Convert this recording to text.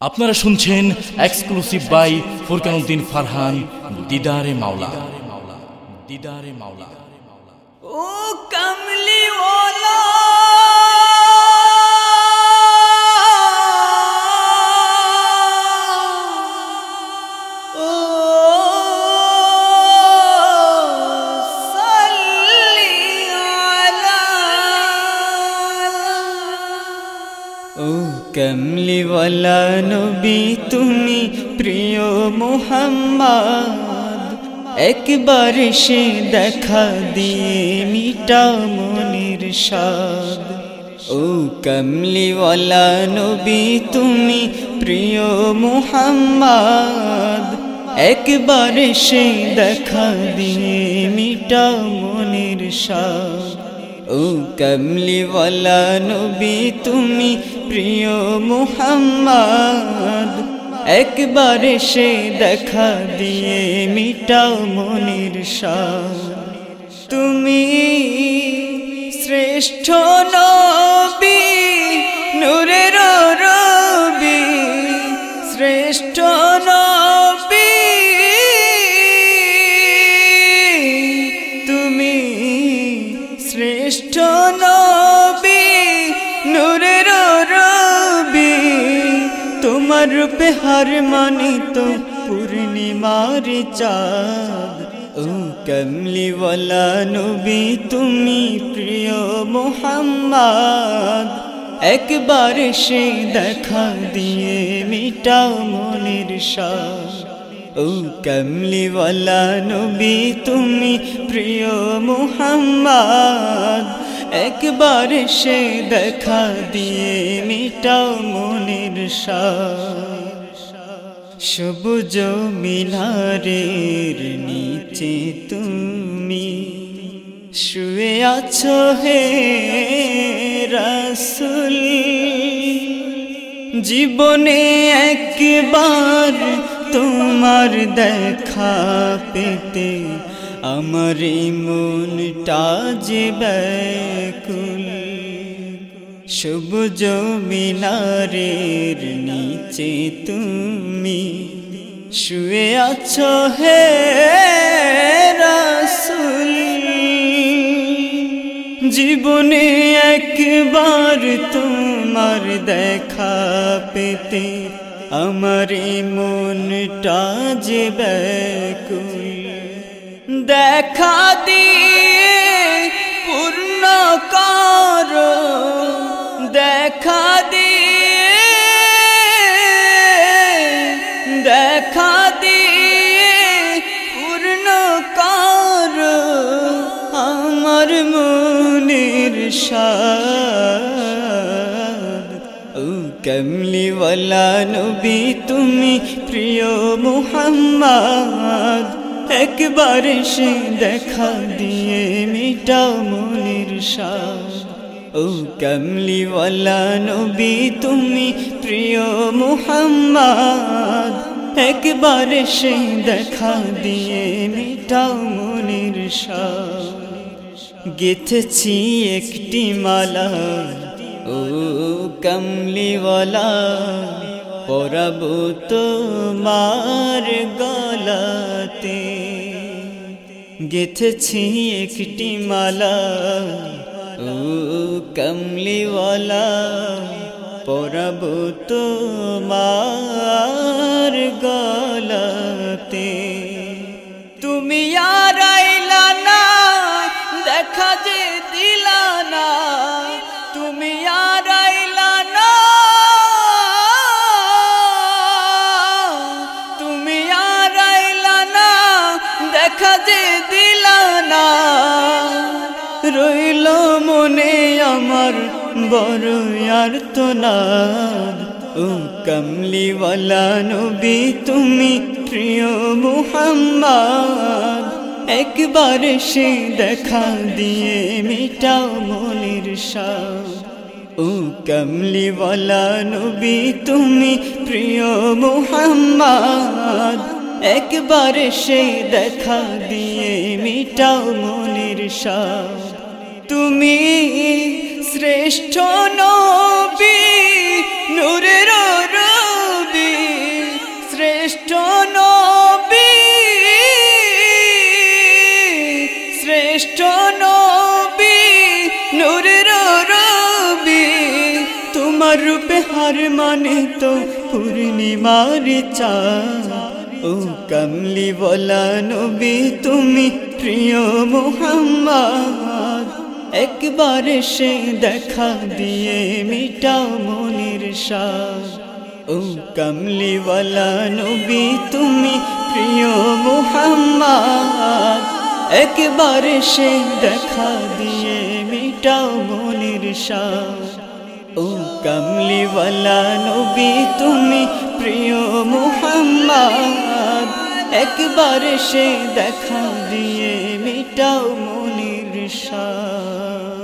আপনারা শুনছেন exclusive by Furkanuddin Farhan দিদারে মাওলা। দিদারে মাওলা। ও কামলি ওলা কমলিওয়ালা নবী, তুমি প্রিয় মোহাম্মদ। একবার সে দেখা দিয়ে মিটা মনির সাদ ও কমলিওয়ালা নবী, তুমি প্রিয় মোহাম্মদ। একবার সে দেখা দিয়ে মিটা মনির সাদ ও কমলিওয়ালা নবী, তুমি প্রিয় মুহাম্মদ। একবার সে দেখা দিয়ে মিটাও মনির তুমি শ্রেষ্ঠ নবী। তোমার রূপে হার মানিত পূর্ণিমার চাঁদ ও কমলিওয়ালা নবী তুমি প্রিয় মোহাম্মদ একবার সে দেখা দিয়ে মিটা মনের ও কমলিওয়ালা নবী তুমি প্রিয় মুহাম্মদ একবার সে দেখা দিয়ে মিটাও মনের সবুজ মিনারের নিচে তুমি শুয়ে আছো হে রাসুল। জীবনে একবার তোমার দেখা পেতে আমার মনটা যে ব্যাকুল। সবুজ মিনারের নিচে তুমি শুয়ে আছো হে রাসুল। জীবনে একবার তোমার দেখা পেতে আমার মনটা যে ব্যাকুল। দেখা দিয়ে পূর্ণ কর। দেখা দিয়ে দেখা দিয়ে পূর্ণ কর। আমার মনের কমলিওয়ালা নবী, তুমি প্রিয় মুহাম্মদ। একবার সে দেখা দিয়ে মিটাও মনের সাদ ও কমলিওয়ালা নবী, তুমি প্রিয় মুহাম্মদ। একবার সে দেখা দিয়ে মিটাও মনের সাদ গেথেছি একটি মালা। ও কমলিওয়ালা পরাব তোমার গলাতে। গেথেছি একটি মালা ও কমলিওয়ালা। পরাব তোমার গলাতে। তুমি আর যে দিলা না রইল মনে আমার বড় আর তো না ও নবী, তুমি প্রিয় মুহাম্মদ। একবার সে দেখা দিয়ে মিটাও মনের সাদ ও কমলিওয়ালা নবী, তুমি প্রিয় মুহাম্মদ। একবার সেই দেখা দিয়ে মিটাও মনির তুমি শ্রেষ্ঠ নবী, নূরের রবি, শ্রেষ্ঠ নবী শ্রেষ্ঠ নবী, নূরের রবি। তোমার রূপে হার মানে তো পূর্ণিমার চা ও কমলি বলা তুমি প্রিয় মোহাম্মদ। একবার সে দেখা দিয়ে মিটাও মনির সাদ ও কমলিওয়ালা নবী, তুমি প্রিয় মোহাম্মদ। একবার সে দেখা দিয়ে মিটাও মনির সাদ ও কমলি নবী তুমি প্রিয় মোহাম্মদ। একবার সে দেখা দিয়ে মিটাও মনির সাথ।